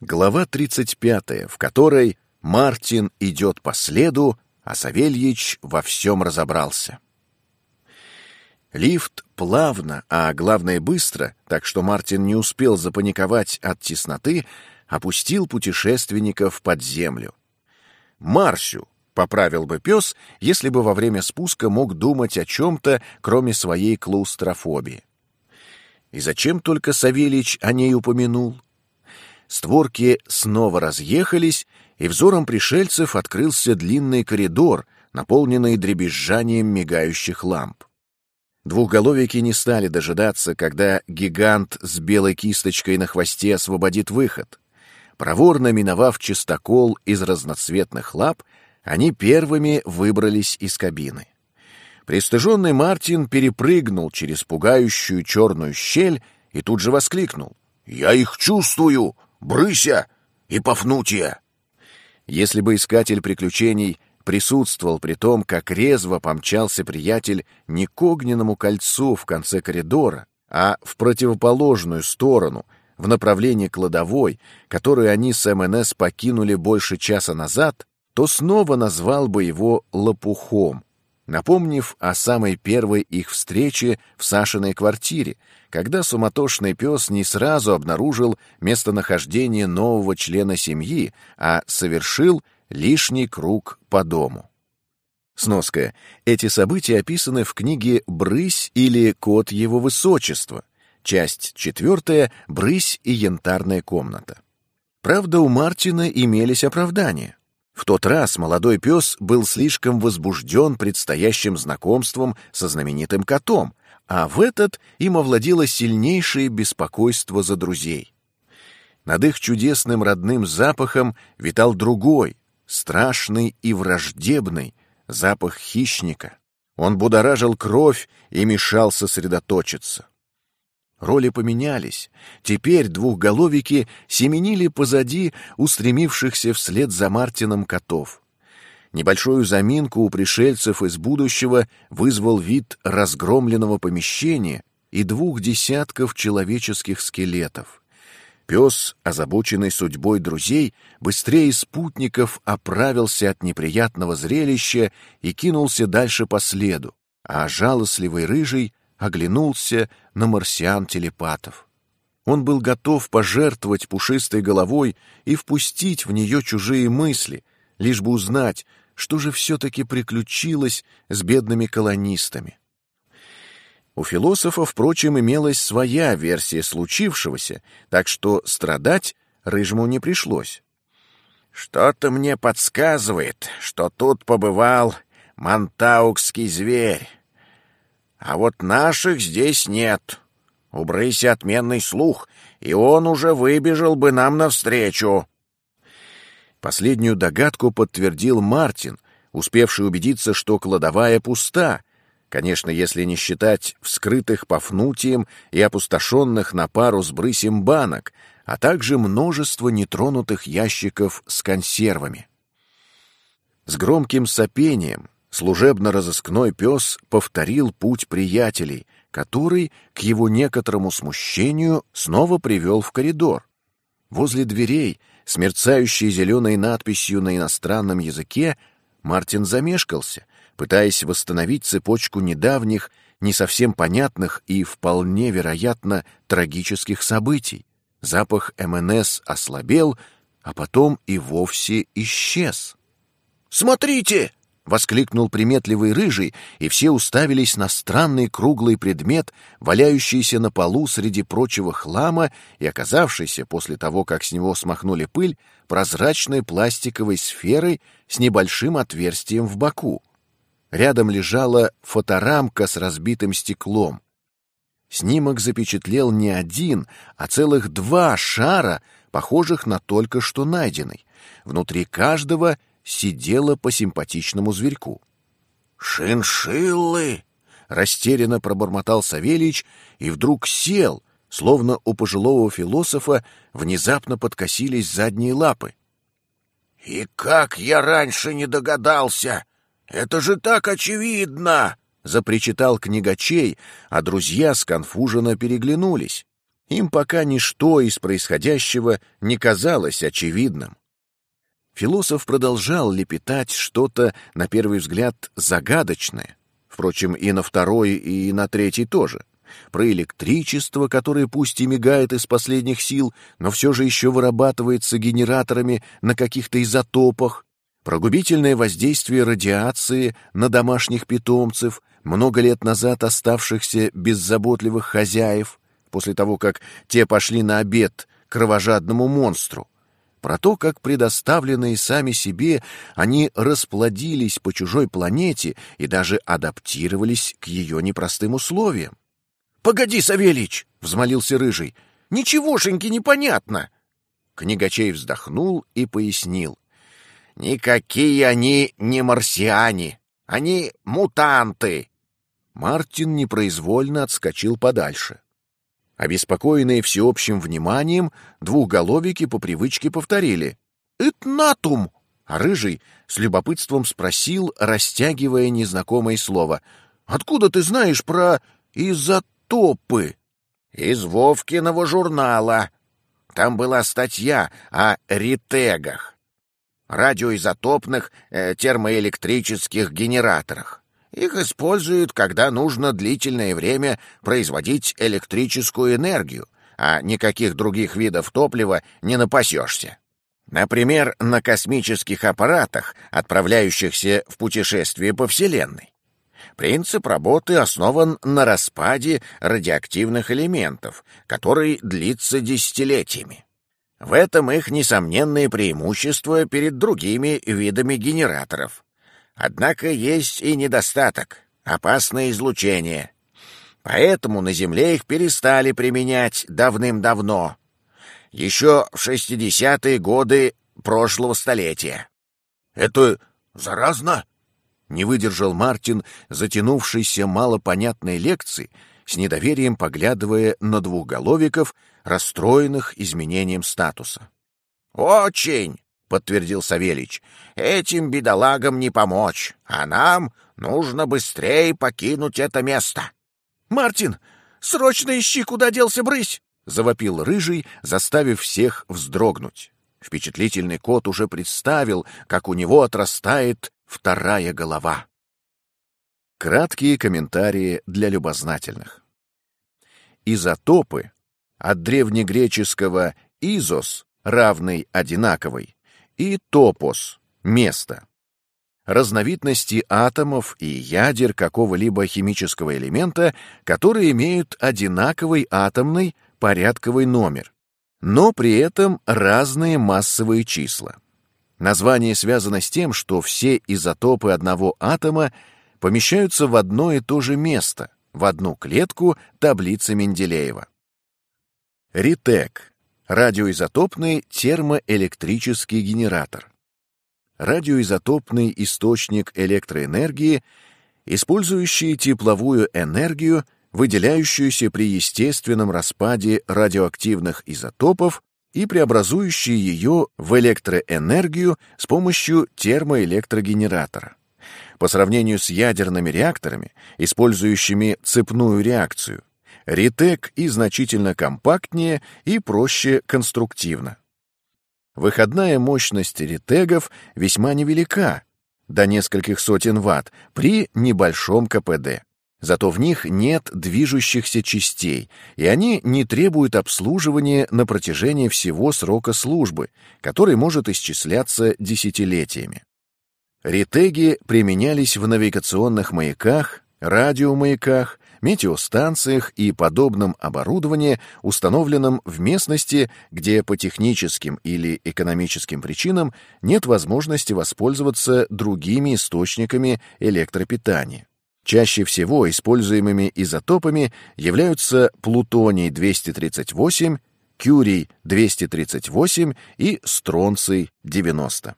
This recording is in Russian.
Глава 35, в которой Мартин идет по следу, а Савельич во всем разобрался. Лифт плавно, а главное быстро, так что Мартин не успел запаниковать от тесноты, опустил путешественников под землю. Марсю поправил бы пес, если бы во время спуска мог думать о чем-то, кроме своей клаустрофобии. И зачем только Савельич о ней упомянул? Створки снова разъехались, и взором пришельцев открылся длинный коридор, наполненный дребезжанием мигающих ламп. Двухголовики не стали дожидаться, когда гигант с белой кисточкой на хвосте освободит выход. Проворно миновав чистокол из разноцветных лап, они первыми выбрались из кабины. Пристыженный Мартин перепрыгнул через пугающую черную щель и тут же воскликнул. «Я их чувствую! Брыся и Пафнутия!» Если бы искатель приключений присутствовал при том, как резво помчался приятель не к огненному кольцу в конце коридора, а в противоположную сторону, в направлении кладовой, которую они с МНС покинули больше часа назад, то снова назвал бы его лопухом, напомнив о самой первой их встрече в Сашиной квартире, когда суматошный пес не сразу обнаружил местонахождение нового члена семьи, а совершил лишний круг по дому. Сноска. Эти события описаны в книге «Брысь» или «Кот его высочества», часть четвертая «Брысь и янтарная комната». Правда, у Мартина имелись оправдания. В тот раз молодой пес был слишком возбужден предстоящим знакомством со знаменитым котом, а в этот им овладело сильнейшее беспокойство за друзей. Над их чудесным родным запахом витал другой, страшный и враждебный, запах хищника. Он будоражил кровь и мешал сосредоточиться. Роли поменялись. Теперь двухголовики семенили позади устремившихся вслед за Мартином котов. Небольшую заминку у пришельцев из будущего вызвал вид разгромленного помещения и двух десятков человеческих скелетов. Пес, озабоченный судьбой друзей, быстрее спутников оправился от неприятного зрелища и кинулся дальше по следу, а жалостливый рыжий оглянулся на марсиан-телепатов. Он был готов пожертвовать пушистой головой и впустить в нее чужие мысли, лишь бы узнать, что же все-таки приключилось с бедными колонистами. У философа, впрочем, имелась своя версия случившегося, так что страдать Рыжему не пришлось. «Что-то мне подсказывает, что тут побывал монтаукский зверь», а вот наших здесь нет. У Брыси отменный слух, и он уже выбежал бы нам навстречу. Последнюю догадку подтвердил Мартин, успевший убедиться, что кладовая пуста, конечно, если не считать вскрытых Пафнутием и опустошенных на пару с брысем банок, а также множество нетронутых ящиков с консервами. С громким сопением служебно-розыскной пес повторил путь приятелей, который, к его некоторому смущению, снова привел в коридор. Возле дверей, с мерцающей зеленой надписью на иностранном языке, Мартин замешкался, пытаясь восстановить цепочку недавних, не совсем понятных и, вполне вероятно, трагических событий. Запах МНС ослабел, а потом и вовсе исчез. «Смотрите!» Воскликнул приметливый рыжий, и все уставились на странный круглый предмет, валяющийся на полу среди прочего хлама и оказавшийся после того, как с него смахнули пыль, прозрачной пластиковой сферой с небольшим отверстием в боку. Рядом лежала фоторамка с разбитым стеклом. Снимок запечатлел не один, а целых два шара, похожих на только что найденный. Внутри каждого — сидела по симпатичному зверьку. «Шиншиллы!» — растерянно пробормотал Савельич и вдруг сел, словно у пожилого философа внезапно подкосились задние лапы. «И как я раньше не догадался! Это же так очевидно!» — запричитал книгачей, а друзья сконфуженно переглянулись. им пока ничто из происходящего не казалось очевидным. Философ продолжал лепетать что-то, на первый взгляд, загадочное, впрочем, и на второй, и на третий тоже, про электричество, которое пусть и мигает из последних сил, но все же еще вырабатывается генераторами на каких-то изотопах, про губительное воздействие радиации на домашних питомцев, много лет назад оставшихся без заботливых хозяев, после того, как те пошли на обед кровожадному монстру, про то, как предоставленные сами себе, они расплодились по чужой планете и даже адаптировались к ее непростым условиям. «Погоди, Савельич!» — взмолился Рыжий. «Ничегошеньки непонятно!» Книгачей вздохнул и пояснил. «Никакие они не марсиане, они мутанты!» Мартин непроизвольно отскочил подальше. Обеспокоенные всеобщим вниманием, двухголовики по привычке повторили «Этнатум!» А Рыжий с любопытством спросил, растягивая незнакомое слово. «Откуда ты знаешь про изотопы?» «Из Вовкиного журнала. Там была статья о ритегах, радиоизотопных э, термоэлектрических генераторах. Их используют, когда нужно длительное время производить электрическую энергию, а никаких других видов топлива не напасешься. Например, на космических аппаратах, отправляющихся в путешествие по Вселенной. Принцип работы основан на распаде радиоактивных элементов, который длится десятилетиями. В этом их несомненные преимущества перед другими видами генераторов. Однако есть и недостаток — опасное излучение. Поэтому на Земле их перестали применять давным-давно, еще в 60-е годы прошлого столетия. «Это заразно?» — не выдержал Мартин затянувшейся малопонятной лекции, с недоверием поглядывая на двухголовиков, расстроенных изменением статуса. «Очень!» Подтвердил Савельич. Этим бедолагам не помочь, а нам нужно быстрее покинуть это место. Мартин, срочно ищи, куда делся брысь! завопил рыжий, заставив всех вздрогнуть. Впечатлительный кот уже представил, как у него отрастает вторая голова. Краткие комментарии для любознательных. Изотопы от древнегреческого «изос» равный одинаковый и топос — место. Разновидности атомов и ядер какого-либо химического элемента, которые имеют одинаковый атомный порядковый номер, но при этом разные массовые числа. Название связано с тем, что все изотопы одного атома помещаются в одно и то же место, в одну клетку таблицы Менделеева. РИТЕК Радиоизотопный термоэлектрический генератор. Радиоизотопный источник электроэнергии, использующий тепловую энергию, выделяющуюся при естественном распаде радиоактивных изотопов и преобразующий ее в электроэнергию с помощью термоэлектрогенератора. По сравнению с ядерными реакторами, использующими цепную реакцию, Ритек и значительно компактнее и проще конструктивно. Выходная мощность ритегов весьма невелика, до нескольких сотен ватт, при небольшом КПД. Зато в них нет движущихся частей, и они не требуют обслуживания на протяжении всего срока службы, который может исчисляться десятилетиями. Ритеги применялись в навигационных маяках, радиомаяках, метеостанциях и подобном оборудовании, установленном в местности, где по техническим или экономическим причинам нет возможности воспользоваться другими источниками электропитания. Чаще всего используемыми изотопами являются плутоний-238, кюрий-238 и стронций-90.